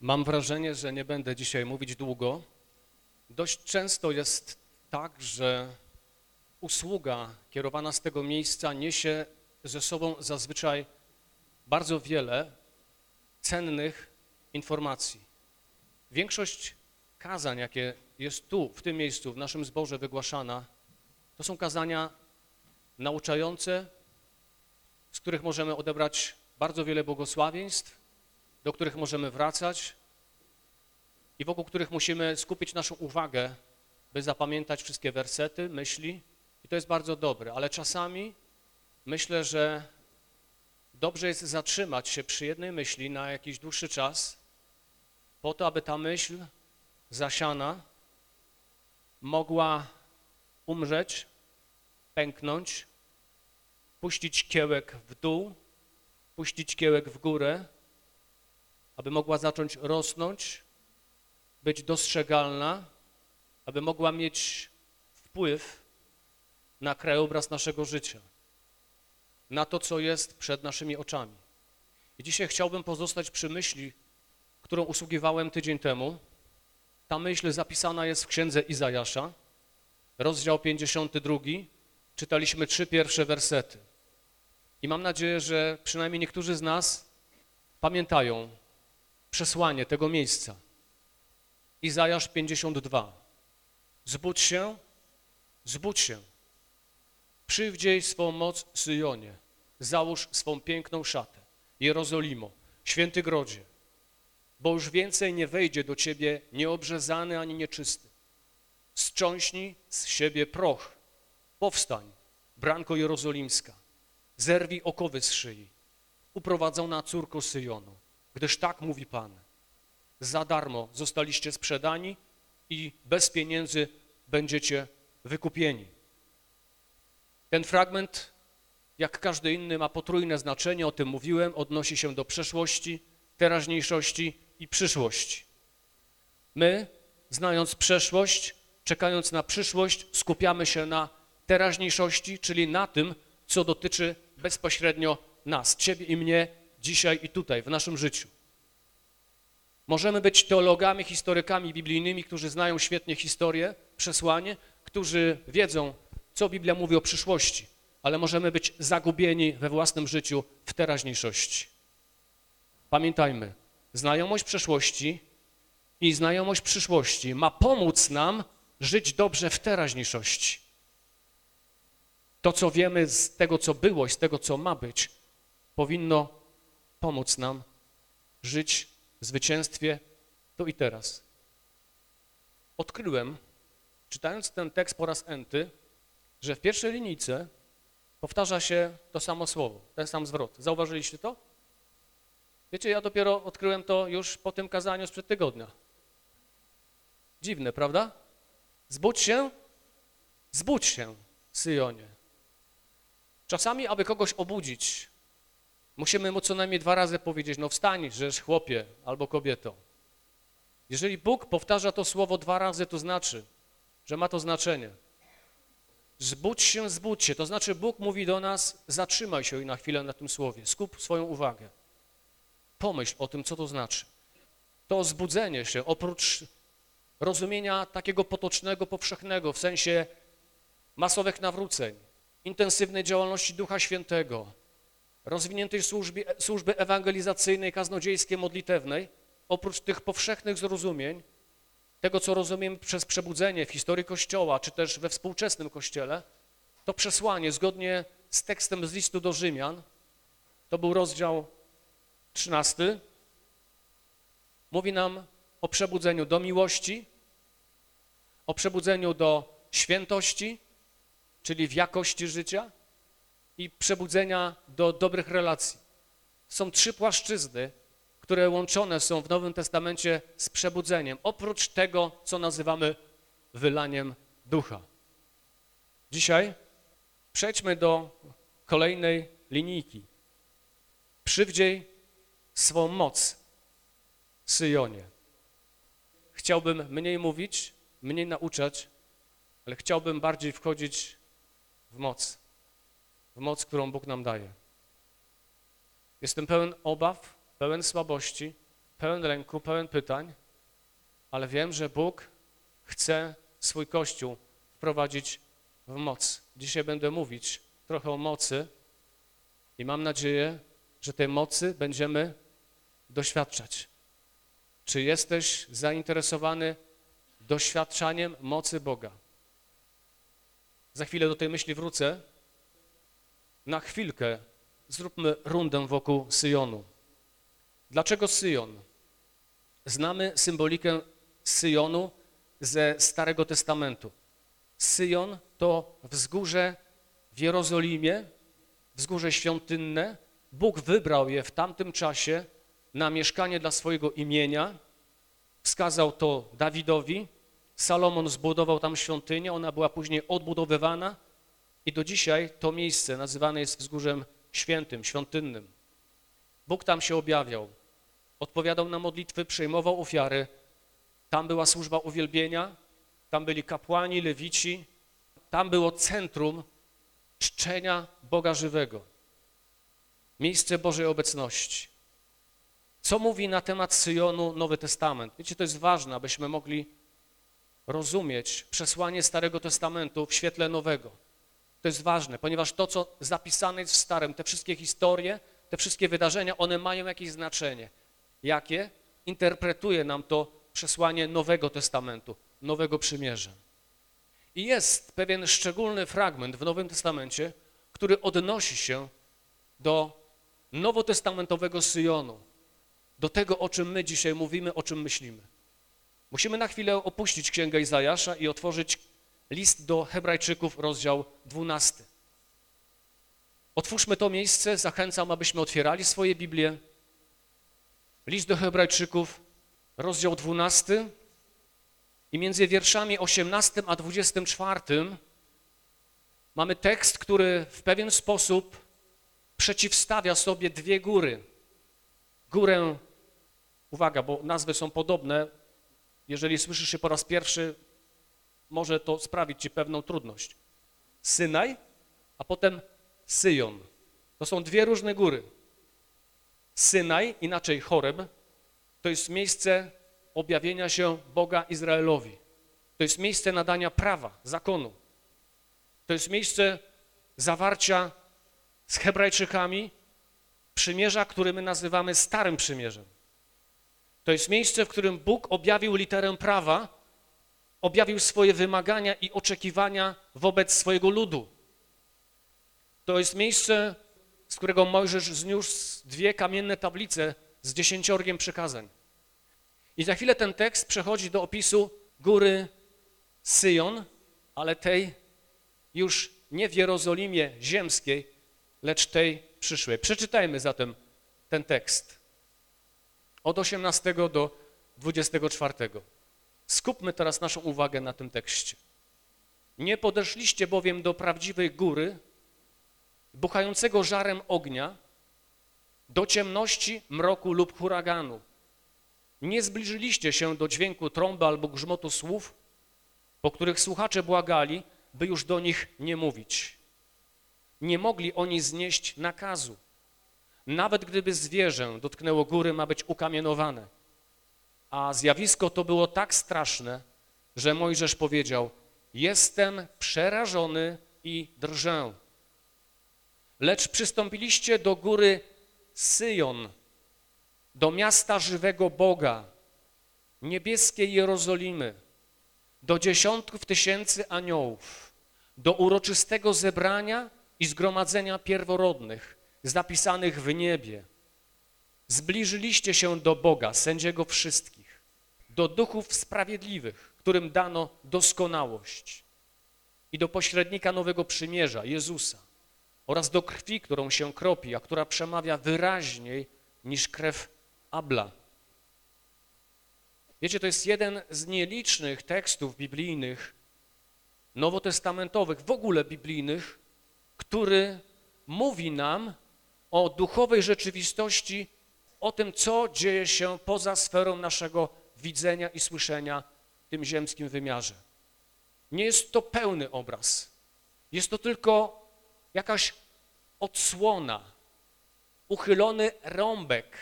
Mam wrażenie, że nie będę dzisiaj mówić długo. Dość często jest tak, że usługa kierowana z tego miejsca niesie ze sobą zazwyczaj bardzo wiele cennych informacji. Większość kazań, jakie jest tu, w tym miejscu, w naszym zborze wygłaszana, to są kazania nauczające, z których możemy odebrać bardzo wiele błogosławieństw, do których możemy wracać i wokół których musimy skupić naszą uwagę, by zapamiętać wszystkie wersety, myśli. I to jest bardzo dobre, ale czasami myślę, że dobrze jest zatrzymać się przy jednej myśli na jakiś dłuższy czas, po to, aby ta myśl zasiana mogła umrzeć, pęknąć, puścić kiełek w dół, puścić kiełek w górę, aby mogła zacząć rosnąć, być dostrzegalna, aby mogła mieć wpływ na krajobraz naszego życia, na to, co jest przed naszymi oczami. I dzisiaj chciałbym pozostać przy myśli, którą usługiwałem tydzień temu. Ta myśl zapisana jest w księdze Izajasza, rozdział 52. Czytaliśmy trzy pierwsze wersety. I mam nadzieję, że przynajmniej niektórzy z nas pamiętają przesłanie tego miejsca. Izajasz 52. Zbudź się, zbudź się. Przywdziej swą moc Syjonie. Załóż swą piękną szatę. Jerozolimo, święty grodzie. Bo już więcej nie wejdzie do ciebie nieobrzezany ani nieczysty. Strząśnij z siebie proch. Powstań, branko jerozolimska. Zerwij okowy z szyi. Uprowadzona córko Syjonu. Gdyż tak mówi Pan. Za darmo zostaliście sprzedani i bez pieniędzy będziecie wykupieni. Ten fragment, jak każdy inny, ma potrójne znaczenie, o tym mówiłem, odnosi się do przeszłości, teraźniejszości i przyszłości. My, znając przeszłość, czekając na przyszłość, skupiamy się na teraźniejszości, czyli na tym, co dotyczy bezpośrednio nas, ciebie i mnie, dzisiaj i tutaj, w naszym życiu. Możemy być teologami, historykami biblijnymi, którzy znają świetnie historię, przesłanie, którzy wiedzą, co Biblia mówi o przyszłości, ale możemy być zagubieni we własnym życiu w teraźniejszości. Pamiętajmy, znajomość przeszłości i znajomość przyszłości ma pomóc nam żyć dobrze w teraźniejszości. To, co wiemy z tego, co było i z tego, co ma być, powinno pomóc nam żyć w zwycięstwie tu i teraz. Odkryłem, czytając ten tekst po raz enty, że w pierwszej linijce powtarza się to samo słowo, ten sam zwrot. Zauważyliście to? Wiecie, ja dopiero odkryłem to już po tym kazaniu sprzed tygodnia. Dziwne, prawda? Zbudź się, zbudź się, Syjonie. Czasami, aby kogoś obudzić, musimy mu co najmniej dwa razy powiedzieć, no wstań, żeż chłopie albo kobieto. Jeżeli Bóg powtarza to słowo dwa razy, to znaczy, że ma to znaczenie. Zbudź się, zbudź się. To znaczy Bóg mówi do nas, zatrzymaj się na chwilę na tym słowie, skup swoją uwagę. Pomyśl o tym, co to znaczy. To zbudzenie się, oprócz rozumienia takiego potocznego, powszechnego, w sensie masowych nawróceń, intensywnej działalności Ducha Świętego, rozwiniętej służby, służby ewangelizacyjnej, kaznodziejskiej, modlitewnej, oprócz tych powszechnych zrozumień, tego, co rozumiemy przez przebudzenie w historii Kościoła, czy też we współczesnym Kościele, to przesłanie zgodnie z tekstem z listu do Rzymian, to był rozdział 13, mówi nam o przebudzeniu do miłości, o przebudzeniu do świętości, czyli w jakości życia i przebudzenia do dobrych relacji. Są trzy płaszczyzny, które łączone są w Nowym Testamencie z przebudzeniem, oprócz tego, co nazywamy wylaniem ducha. Dzisiaj przejdźmy do kolejnej linijki. Przywdziej swą moc Syjonie. Chciałbym mniej mówić, mniej nauczać, ale chciałbym bardziej wchodzić w moc, moc, którą Bóg nam daje. Jestem pełen obaw, pełen słabości, pełen lęku, pełen pytań, ale wiem, że Bóg chce swój Kościół wprowadzić w moc. Dzisiaj będę mówić trochę o mocy i mam nadzieję, że tej mocy będziemy doświadczać. Czy jesteś zainteresowany doświadczaniem mocy Boga? Za chwilę do tej myśli wrócę. Na chwilkę zróbmy rundę wokół Syjonu. Dlaczego Syjon? Znamy symbolikę Syjonu ze Starego Testamentu. Syjon to wzgórze w Jerozolimie, wzgórze świątynne. Bóg wybrał je w tamtym czasie na mieszkanie dla swojego imienia. Wskazał to Dawidowi. Salomon zbudował tam świątynię, ona była później odbudowywana i do dzisiaj to miejsce nazywane jest wzgórzem świętym, świątynnym. Bóg tam się objawiał, odpowiadał na modlitwy, przyjmował ofiary. Tam była służba uwielbienia, tam byli kapłani, lewici, tam było centrum czczenia Boga żywego, miejsce Bożej obecności. Co mówi na temat Syjonu Nowy Testament? Wiecie, to jest ważne, abyśmy mogli rozumieć przesłanie Starego Testamentu w świetle Nowego. To jest ważne, ponieważ to, co zapisane jest w Starym, te wszystkie historie, te wszystkie wydarzenia, one mają jakieś znaczenie. Jakie? Interpretuje nam to przesłanie Nowego Testamentu, Nowego Przymierza. I jest pewien szczególny fragment w Nowym Testamencie, który odnosi się do nowotestamentowego Syjonu, do tego, o czym my dzisiaj mówimy, o czym myślimy. Musimy na chwilę opuścić Księgę Izajasza i otworzyć list do Hebrajczyków, rozdział 12. Otwórzmy to miejsce, zachęcam, abyśmy otwierali swoje Biblie. List do Hebrajczyków, rozdział 12 i między wierszami 18 a 24 mamy tekst, który w pewien sposób przeciwstawia sobie dwie góry. Górę, uwaga, bo nazwy są podobne, jeżeli słyszysz się po raz pierwszy, może to sprawić ci pewną trudność. Synaj, a potem Syjon. To są dwie różne góry. Synaj, inaczej Choreb, to jest miejsce objawienia się Boga Izraelowi. To jest miejsce nadania prawa, zakonu. To jest miejsce zawarcia z Hebrajczykami przymierza, które my nazywamy Starym Przymierzem. To jest miejsce, w którym Bóg objawił literę prawa, objawił swoje wymagania i oczekiwania wobec swojego ludu. To jest miejsce, z którego Mojżesz zniósł dwie kamienne tablice z dziesięciorgiem przykazań. I za chwilę ten tekst przechodzi do opisu góry Syjon, ale tej już nie w Jerozolimie ziemskiej, lecz tej przyszłej. Przeczytajmy zatem ten tekst od 18 do 24. Skupmy teraz naszą uwagę na tym tekście. Nie podeszliście bowiem do prawdziwej góry, buchającego żarem ognia, do ciemności, mroku lub huraganu. Nie zbliżyliście się do dźwięku trąby albo grzmotu słów, po których słuchacze błagali, by już do nich nie mówić. Nie mogli oni znieść nakazu. Nawet gdyby zwierzę dotknęło góry, ma być ukamienowane. A zjawisko to było tak straszne, że Mojżesz powiedział, jestem przerażony i drżę. Lecz przystąpiliście do góry Syjon, do miasta żywego Boga, niebieskiej Jerozolimy, do dziesiątków tysięcy aniołów, do uroczystego zebrania i zgromadzenia pierworodnych, zapisanych w niebie. Zbliżyliście się do Boga, sędziego wszystkich, do duchów sprawiedliwych, którym dano doskonałość i do pośrednika nowego przymierza, Jezusa oraz do krwi, którą się kropi, a która przemawia wyraźniej niż krew Abla. Wiecie, to jest jeden z nielicznych tekstów biblijnych, nowotestamentowych, w ogóle biblijnych, który mówi nam o duchowej rzeczywistości, o tym, co dzieje się poza sferą naszego widzenia i słyszenia w tym ziemskim wymiarze. Nie jest to pełny obraz. Jest to tylko jakaś odsłona, uchylony rąbek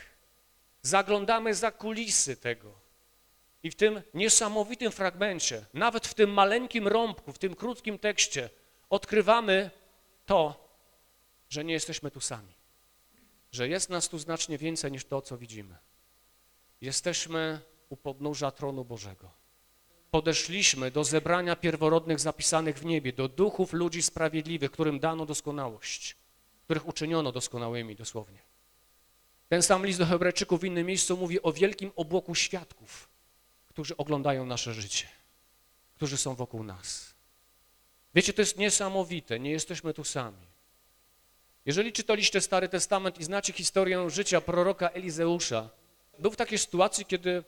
zaglądamy za kulisy tego i w tym niesamowitym fragmencie, nawet w tym maleńkim rąbku, w tym krótkim tekście odkrywamy to, że nie jesteśmy tu sami, że jest nas tu znacznie więcej niż to, co widzimy. Jesteśmy u podnóża tronu Bożego. Podeszliśmy do zebrania pierworodnych zapisanych w niebie, do duchów ludzi sprawiedliwych, którym dano doskonałość, których uczyniono doskonałymi dosłownie. Ten sam list do Hebrajczyków w innym miejscu mówi o wielkim obłoku świadków, którzy oglądają nasze życie, którzy są wokół nas. Wiecie, to jest niesamowite, nie jesteśmy tu sami. Jeżeli czytaliście Stary Testament i znacie historię życia proroka Elizeusza, był w takiej sytuacji, kiedy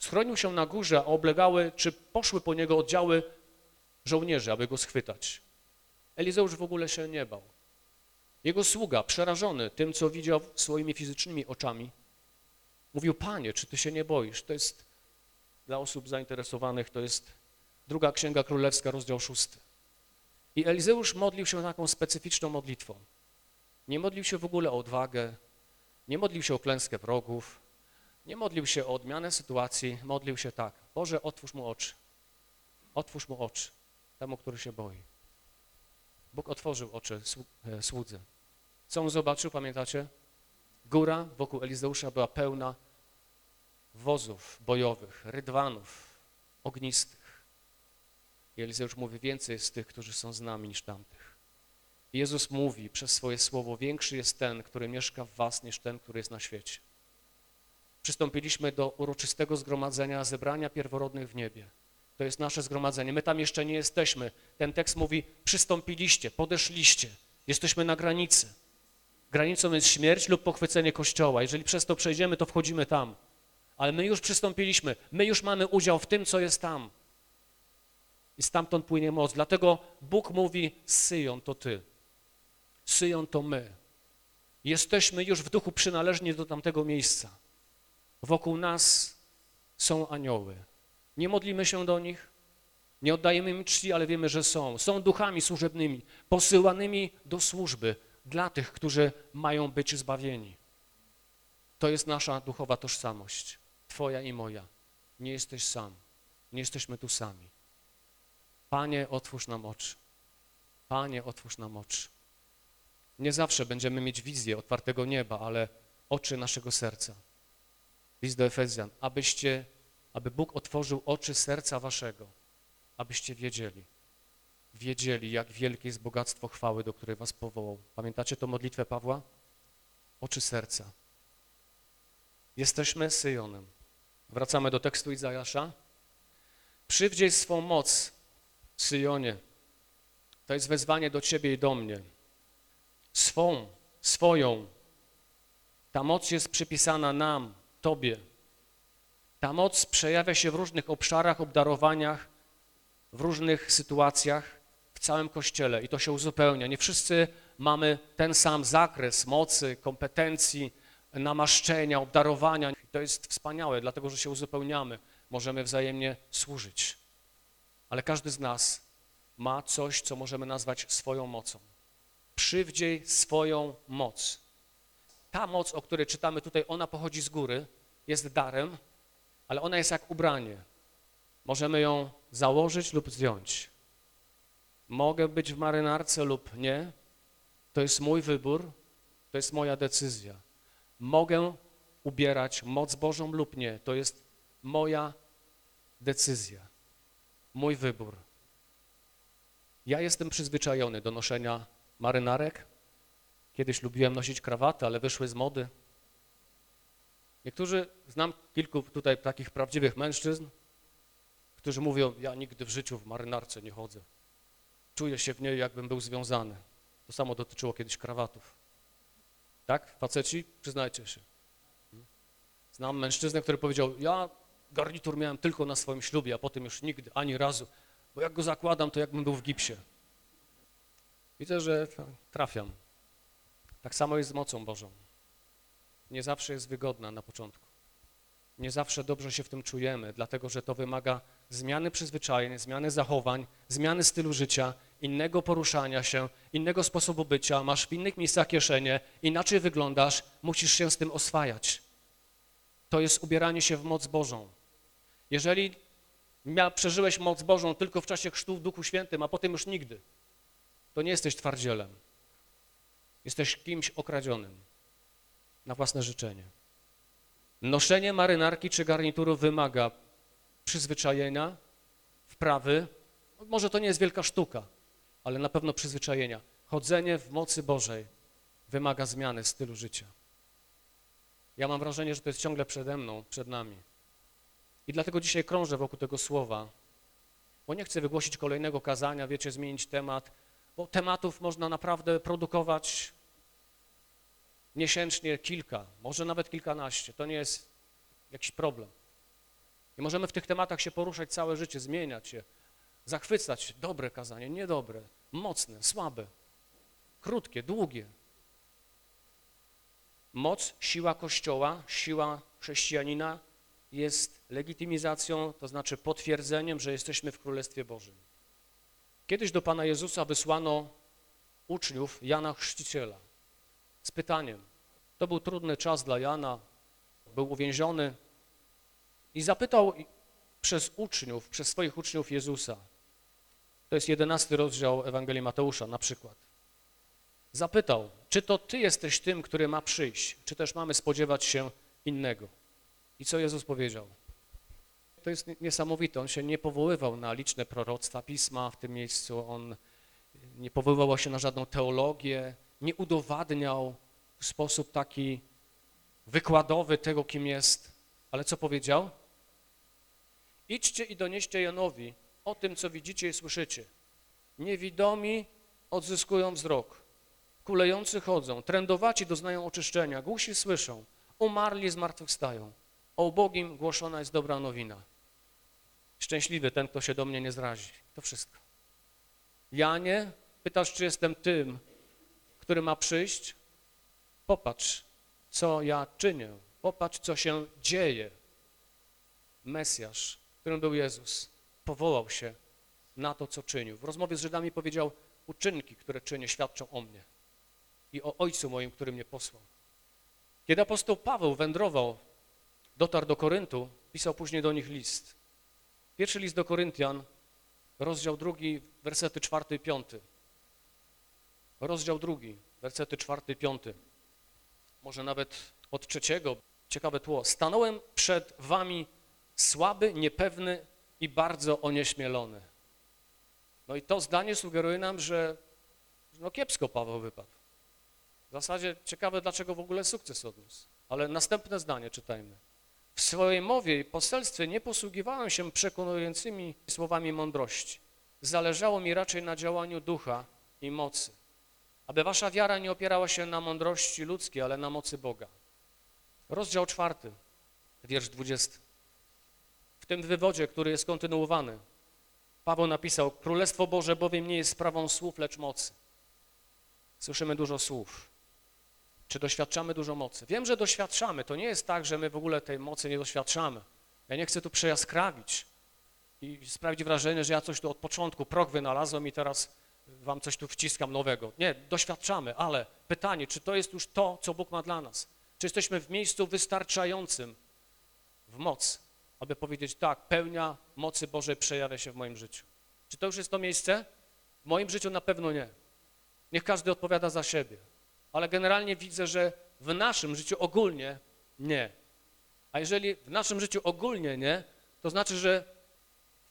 schronił się na górze, a oblegały, czy poszły po niego oddziały żołnierzy, aby go schwytać. Elizeusz w ogóle się nie bał. Jego sługa, przerażony tym, co widział swoimi fizycznymi oczami, mówił, panie, czy ty się nie boisz? To jest dla osób zainteresowanych, to jest druga Księga Królewska, rozdział szósty. I Elizeusz modlił się taką specyficzną modlitwą. Nie modlił się w ogóle o odwagę, nie modlił się o klęskę wrogów, nie modlił się o odmianę sytuacji, modlił się tak. Boże, otwórz mu oczy. Otwórz mu oczy, temu, który się boi. Bóg otworzył oczy e, słudzy. Co on zobaczył, pamiętacie? Góra wokół Elizeusza była pełna wozów bojowych, rydwanów, ognistych. I Elizeusz mówi, więcej jest tych, którzy są z nami niż tamtych. I Jezus mówi przez swoje słowo, większy jest ten, który mieszka w was, niż ten, który jest na świecie. Przystąpiliśmy do uroczystego zgromadzenia, zebrania pierworodnych w niebie. To jest nasze zgromadzenie. My tam jeszcze nie jesteśmy. Ten tekst mówi, przystąpiliście, podeszliście. Jesteśmy na granicy. Granicą jest śmierć lub pochwycenie Kościoła. Jeżeli przez to przejdziemy, to wchodzimy tam. Ale my już przystąpiliśmy. My już mamy udział w tym, co jest tam. I stamtąd płynie moc. Dlatego Bóg mówi, Syjon to ty. Syjon to my. Jesteśmy już w duchu przynależni do tamtego miejsca. Wokół nas są anioły. Nie modlimy się do nich, nie oddajemy im czci, ale wiemy, że są. Są duchami służebnymi, posyłanymi do służby dla tych, którzy mają być zbawieni. To jest nasza duchowa tożsamość, Twoja i moja. Nie jesteś sam, nie jesteśmy tu sami. Panie, otwórz nam oczy. Panie, otwórz nam oczy. Nie zawsze będziemy mieć wizję otwartego nieba, ale oczy naszego serca. List do Efezjan, abyście, aby Bóg otworzył oczy serca waszego, abyście wiedzieli, wiedzieli, jak wielkie jest bogactwo chwały, do której was powołał. Pamiętacie tę modlitwę Pawła? Oczy serca. Jesteśmy Syjonem. Wracamy do tekstu Izajasza. Przywdziej swą moc, Syjonie. To jest wezwanie do ciebie i do mnie. Swą, swoją. Ta moc jest przypisana nam, Tobie. Ta moc przejawia się w różnych obszarach, obdarowaniach, w różnych sytuacjach w całym Kościele i to się uzupełnia. Nie wszyscy mamy ten sam zakres mocy, kompetencji, namaszczenia, obdarowania. To jest wspaniałe, dlatego że się uzupełniamy, możemy wzajemnie służyć. Ale każdy z nas ma coś, co możemy nazwać swoją mocą. Przywdziej swoją moc. Ta moc, o której czytamy tutaj, ona pochodzi z góry, jest darem, ale ona jest jak ubranie. Możemy ją założyć lub zdjąć. Mogę być w marynarce lub nie. To jest mój wybór, to jest moja decyzja. Mogę ubierać moc Bożą lub nie. To jest moja decyzja, mój wybór. Ja jestem przyzwyczajony do noszenia marynarek, Kiedyś lubiłem nosić krawaty, ale wyszły z mody. Niektórzy, znam kilku tutaj takich prawdziwych mężczyzn, którzy mówią, ja nigdy w życiu w marynarce nie chodzę. Czuję się w niej, jakbym był związany. To samo dotyczyło kiedyś krawatów. Tak, faceci? Przyznajcie się. Znam mężczyznę, który powiedział, ja garnitur miałem tylko na swoim ślubie, a potem już nigdy, ani razu, bo jak go zakładam, to jakbym był w gipsie. Widzę, że trafiam. Tak samo jest z mocą Bożą. Nie zawsze jest wygodna na początku. Nie zawsze dobrze się w tym czujemy, dlatego że to wymaga zmiany przyzwyczajeń, zmiany zachowań, zmiany stylu życia, innego poruszania się, innego sposobu bycia, masz w innych miejscach kieszenie, inaczej wyglądasz, musisz się z tym oswajać. to jest ubieranie się w moc Bożą. Jeżeli przeżyłeś moc Bożą tylko w czasie chrztu w Duchu Świętym, a potem już nigdy, to nie jesteś twardzielem. Jesteś kimś okradzionym na własne życzenie. Noszenie marynarki czy garnituru wymaga przyzwyczajenia, wprawy. Może to nie jest wielka sztuka, ale na pewno przyzwyczajenia. Chodzenie w mocy Bożej wymaga zmiany stylu życia. Ja mam wrażenie, że to jest ciągle przede mną, przed nami. I dlatego dzisiaj krążę wokół tego słowa, bo nie chcę wygłosić kolejnego kazania, wiecie, zmienić temat, bo tematów można naprawdę produkować miesięcznie kilka, może nawet kilkanaście. To nie jest jakiś problem. I możemy w tych tematach się poruszać całe życie, zmieniać się, zachwycać. Dobre kazanie, niedobre, mocne, słabe, krótkie, długie. Moc, siła Kościoła, siła chrześcijanina jest legitymizacją, to znaczy potwierdzeniem, że jesteśmy w Królestwie Bożym. Kiedyś do Pana Jezusa wysłano uczniów Jana Chrzciciela z pytaniem. To był trudny czas dla Jana, był uwięziony i zapytał przez uczniów, przez swoich uczniów Jezusa. To jest jedenasty rozdział Ewangelii Mateusza na przykład. Zapytał, czy to Ty jesteś tym, który ma przyjść, czy też mamy spodziewać się innego. I co Jezus powiedział? To jest niesamowite, on się nie powoływał na liczne proroctwa Pisma w tym miejscu, on nie powoływał się na żadną teologię, nie udowadniał w sposób taki wykładowy tego, kim jest. Ale co powiedział? Idźcie i donieście Janowi o tym, co widzicie i słyszycie. Niewidomi odzyskują wzrok, kulejący chodzą, trędowaci doznają oczyszczenia, głusi słyszą, umarli zmartwychwstają. O ubogim głoszona jest dobra nowina. Szczęśliwy ten, kto się do mnie nie zrazi. To wszystko. Janie, pytasz, czy jestem tym, który ma przyjść? Popatrz, co ja czynię. Popatrz, co się dzieje. Mesjasz, którym był Jezus, powołał się na to, co czynił. W rozmowie z Żydami powiedział, uczynki, które czynię, świadczą o mnie i o Ojcu moim, który mnie posłał. Kiedy apostoł Paweł wędrował, dotarł do Koryntu, pisał później do nich list. Pierwszy list do Koryntian, rozdział drugi, wersety czwarty i piąty. Rozdział drugi, wersety czwarty i piąty. Może nawet od trzeciego, ciekawe tło. Stanąłem przed wami słaby, niepewny i bardzo onieśmielony. No i to zdanie sugeruje nam, że no kiepsko Paweł wypadł. W zasadzie ciekawe, dlaczego w ogóle sukces odniósł. Ale następne zdanie czytajmy. W swojej mowie i poselstwie nie posługiwałem się przekonującymi słowami mądrości. Zależało mi raczej na działaniu ducha i mocy. Aby wasza wiara nie opierała się na mądrości ludzkiej, ale na mocy Boga. Rozdział czwarty, wiersz dwudziesty. W tym wywodzie, który jest kontynuowany, Paweł napisał, Królestwo Boże bowiem nie jest sprawą słów, lecz mocy. Słyszymy dużo słów. Czy doświadczamy dużo mocy? Wiem, że doświadczamy. To nie jest tak, że my w ogóle tej mocy nie doświadczamy. Ja nie chcę tu przejaskrawić i sprawić wrażenie, że ja coś tu od początku prog wynalazłem i teraz wam coś tu wciskam nowego. Nie, doświadczamy, ale pytanie, czy to jest już to, co Bóg ma dla nas? Czy jesteśmy w miejscu wystarczającym w moc, aby powiedzieć tak, pełnia mocy Bożej przejawia się w moim życiu? Czy to już jest to miejsce? W moim życiu na pewno nie. Niech każdy odpowiada za siebie ale generalnie widzę, że w naszym życiu ogólnie nie. A jeżeli w naszym życiu ogólnie nie, to znaczy, że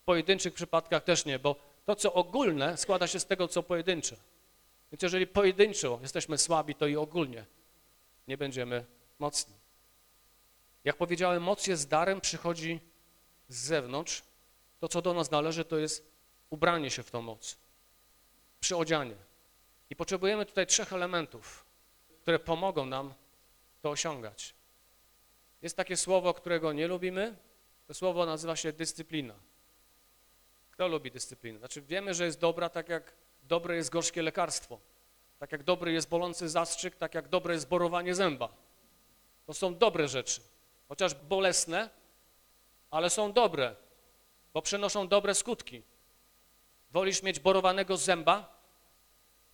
w pojedynczych przypadkach też nie, bo to, co ogólne, składa się z tego, co pojedyncze. Więc jeżeli pojedynczo jesteśmy słabi, to i ogólnie nie będziemy mocni. Jak powiedziałem, moc jest darem, przychodzi z zewnątrz. To, co do nas należy, to jest ubranie się w tą moc, przyodzianie. I potrzebujemy tutaj trzech elementów które pomogą nam to osiągać. Jest takie słowo, którego nie lubimy, to słowo nazywa się dyscyplina. Kto lubi dyscyplinę? Znaczy wiemy, że jest dobra, tak jak dobre jest gorzkie lekarstwo, tak jak dobry jest bolący zastrzyk, tak jak dobre jest borowanie zęba. To są dobre rzeczy, chociaż bolesne, ale są dobre, bo przynoszą dobre skutki. Wolisz mieć borowanego zęba,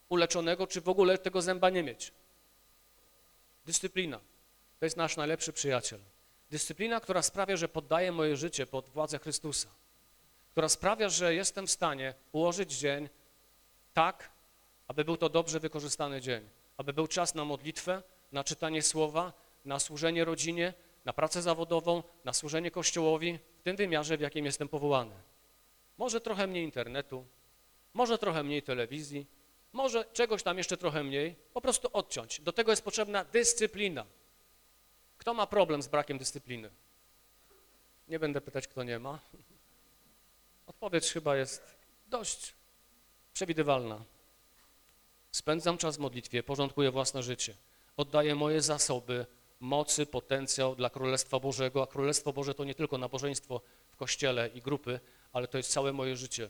uleczonego, czy w ogóle tego zęba nie mieć? Dyscyplina. To jest nasz najlepszy przyjaciel. Dyscyplina, która sprawia, że poddaję moje życie pod władzę Chrystusa. Która sprawia, że jestem w stanie ułożyć dzień tak, aby był to dobrze wykorzystany dzień. Aby był czas na modlitwę, na czytanie słowa, na służenie rodzinie, na pracę zawodową, na służenie Kościołowi w tym wymiarze, w jakim jestem powołany. Może trochę mniej internetu, może trochę mniej telewizji, może czegoś tam jeszcze trochę mniej, po prostu odciąć. Do tego jest potrzebna dyscyplina. Kto ma problem z brakiem dyscypliny? Nie będę pytać, kto nie ma. Odpowiedź chyba jest dość przewidywalna. Spędzam czas w modlitwie, porządkuję własne życie. Oddaję moje zasoby, mocy, potencjał dla Królestwa Bożego, a Królestwo Boże to nie tylko nabożeństwo w kościele i grupy, ale to jest całe moje życie.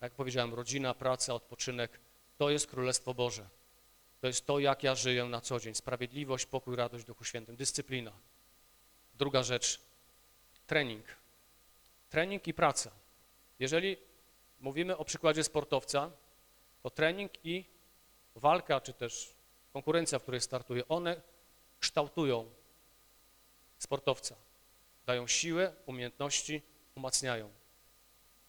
Jak powiedziałem, rodzina, praca, odpoczynek, to jest Królestwo Boże. To jest to, jak ja żyję na co dzień. Sprawiedliwość, pokój, radość Duchu Świętym, dyscyplina. Druga rzecz, trening. Trening i praca. Jeżeli mówimy o przykładzie sportowca, to trening i walka, czy też konkurencja, w której startuje, one kształtują sportowca. Dają siłę, umiejętności, umacniają.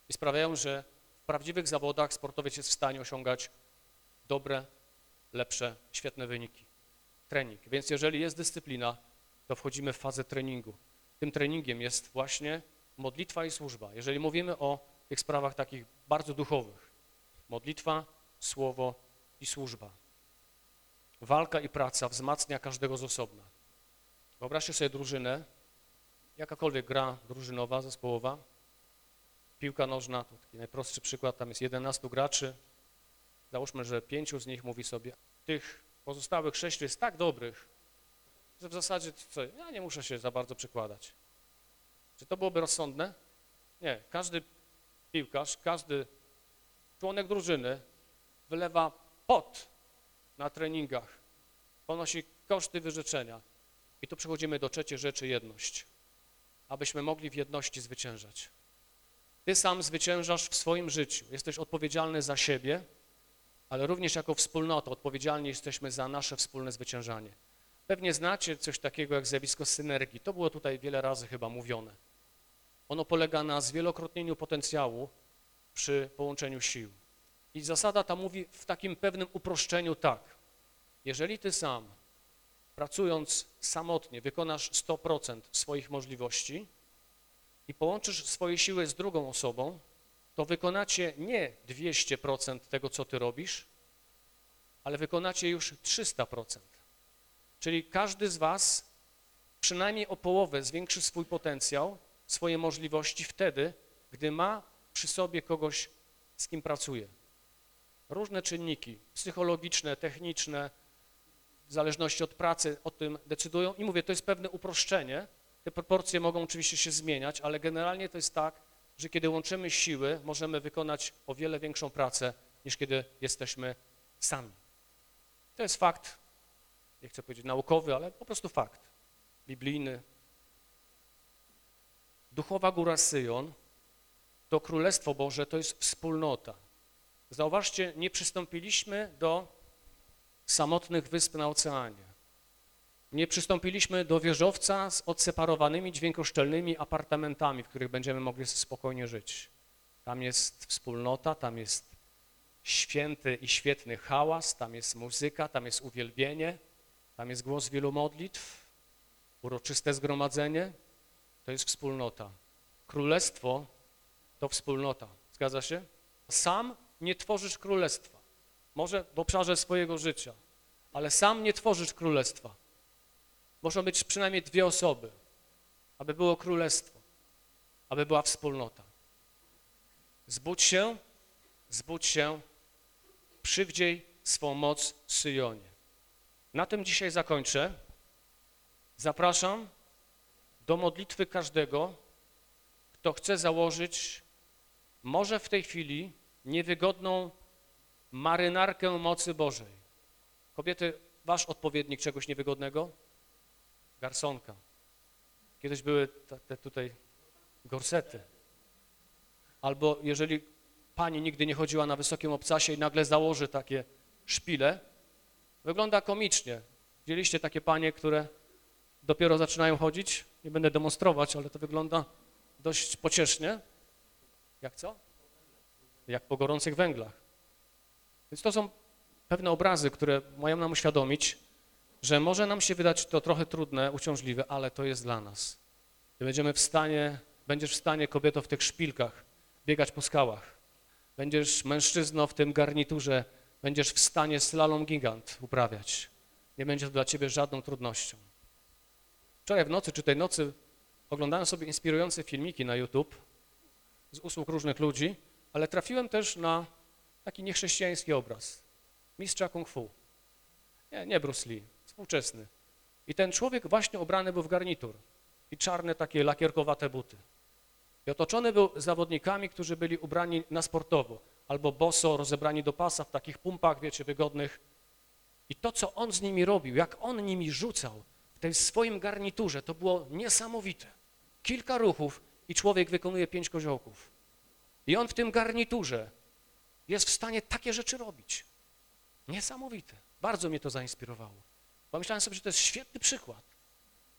I sprawiają, że w prawdziwych zawodach sportowiec jest w stanie osiągać dobre, lepsze, świetne wyniki. Trening. Więc jeżeli jest dyscyplina, to wchodzimy w fazę treningu. Tym treningiem jest właśnie modlitwa i służba. Jeżeli mówimy o tych sprawach takich bardzo duchowych, modlitwa, słowo i służba. Walka i praca wzmacnia każdego z osobna. Wyobraźcie sobie drużynę, jakakolwiek gra drużynowa, zespołowa, piłka nożna, to taki najprostszy przykład, tam jest 11 graczy, załóżmy, że pięciu z nich mówi sobie, tych pozostałych sześciu jest tak dobrych, że w zasadzie co, ja nie muszę się za bardzo przykładać. Czy to byłoby rozsądne? Nie. Każdy piłkarz, każdy członek drużyny wylewa pot na treningach, ponosi koszty wyrzeczenia. I tu przechodzimy do trzeciej rzeczy, jedność. Abyśmy mogli w jedności zwyciężać. Ty sam zwyciężasz w swoim życiu. Jesteś odpowiedzialny za siebie, ale również jako wspólnota odpowiedzialni jesteśmy za nasze wspólne zwyciężanie. Pewnie znacie coś takiego jak zjawisko synergii. To było tutaj wiele razy chyba mówione. Ono polega na zwielokrotnieniu potencjału przy połączeniu sił. I zasada ta mówi w takim pewnym uproszczeniu tak. Jeżeli ty sam, pracując samotnie, wykonasz 100% swoich możliwości i połączysz swoje siły z drugą osobą, to wykonacie nie 200% tego, co ty robisz, ale wykonacie już 300%. Czyli każdy z was przynajmniej o połowę zwiększy swój potencjał, swoje możliwości wtedy, gdy ma przy sobie kogoś, z kim pracuje. Różne czynniki psychologiczne, techniczne, w zależności od pracy o tym decydują i mówię, to jest pewne uproszczenie, te proporcje mogą oczywiście się zmieniać, ale generalnie to jest tak, że kiedy łączymy siły, możemy wykonać o wiele większą pracę, niż kiedy jesteśmy sami. To jest fakt, nie chcę powiedzieć naukowy, ale po prostu fakt, biblijny. Duchowa góra Syjon to Królestwo Boże, to jest wspólnota. Zauważcie, nie przystąpiliśmy do samotnych wysp na oceanie. Nie przystąpiliśmy do wieżowca z odseparowanymi dźwiękoszczelnymi apartamentami, w których będziemy mogli spokojnie żyć. Tam jest wspólnota, tam jest święty i świetny hałas, tam jest muzyka, tam jest uwielbienie, tam jest głos wielu modlitw, uroczyste zgromadzenie, to jest wspólnota. Królestwo to wspólnota. Zgadza się? Sam nie tworzysz królestwa. Może w obszarze swojego życia, ale sam nie tworzysz królestwa. Muszą być przynajmniej dwie osoby, aby było królestwo, aby była wspólnota. Zbudź się, zbudź się, przywdziej swą moc Syjonie. Na tym dzisiaj zakończę. Zapraszam do modlitwy każdego, kto chce założyć może w tej chwili niewygodną marynarkę mocy Bożej. Kobiety, wasz odpowiednik czegoś niewygodnego? Garsonka. Kiedyś były te, tutaj gorsety. Albo jeżeli pani nigdy nie chodziła na wysokim obcasie i nagle założy takie szpile, wygląda komicznie. Widzieliście takie panie, które dopiero zaczynają chodzić? Nie będę demonstrować, ale to wygląda dość pociesznie. Jak co? Jak po gorących węglach. Więc to są pewne obrazy, które mają nam uświadomić, że może nam się wydać to trochę trudne, uciążliwe, ale to jest dla nas. I będziemy w stanie, będziesz w stanie, kobieto, w tych szpilkach biegać po skałach. Będziesz mężczyzno w tym garniturze, będziesz w stanie slalom gigant uprawiać. Nie będzie to dla ciebie żadną trudnością. Wczoraj w nocy czy tej nocy oglądałem sobie inspirujące filmiki na YouTube z usług różnych ludzi, ale trafiłem też na taki niechrześcijański obraz mistrza kung fu. Nie, nie Bruce Lee, współczesny. I ten człowiek właśnie ubrany był w garnitur i czarne takie lakierkowate buty. I otoczony był zawodnikami, którzy byli ubrani na sportowo, albo boso, rozebrani do pasa, w takich pumpach, wiecie, wygodnych. I to, co on z nimi robił, jak on nimi rzucał w tej swoim garniturze, to było niesamowite. Kilka ruchów i człowiek wykonuje pięć koziołków. I on w tym garniturze jest w stanie takie rzeczy robić. Niesamowite. Bardzo mnie to zainspirowało. Pomyślałem sobie, że to jest świetny przykład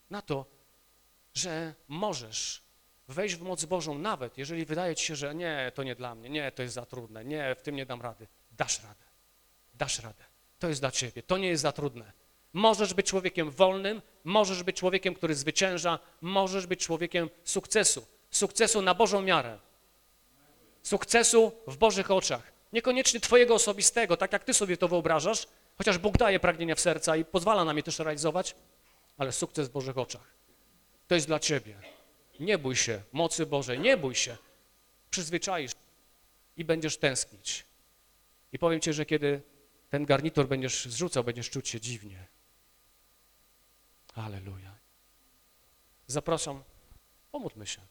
na to, że możesz wejść w moc Bożą nawet, jeżeli wydaje ci się, że nie, to nie dla mnie, nie, to jest za trudne, nie, w tym nie dam rady. Dasz radę. Dasz radę. To jest dla ciebie. To nie jest za trudne. Możesz być człowiekiem wolnym, możesz być człowiekiem, który zwycięża, możesz być człowiekiem sukcesu. Sukcesu na Bożą miarę. Sukcesu w Bożych oczach. Niekoniecznie twojego osobistego, tak jak ty sobie to wyobrażasz, chociaż Bóg daje pragnienia w serca i pozwala nam je też realizować, ale sukces w Bożych oczach. To jest dla ciebie. Nie bój się mocy Bożej, nie bój się. Przyzwyczaisz i będziesz tęsknić. I powiem ci, że kiedy ten garnitur będziesz zrzucał, będziesz czuć się dziwnie. Aleluja. Zapraszam, pomódlmy się.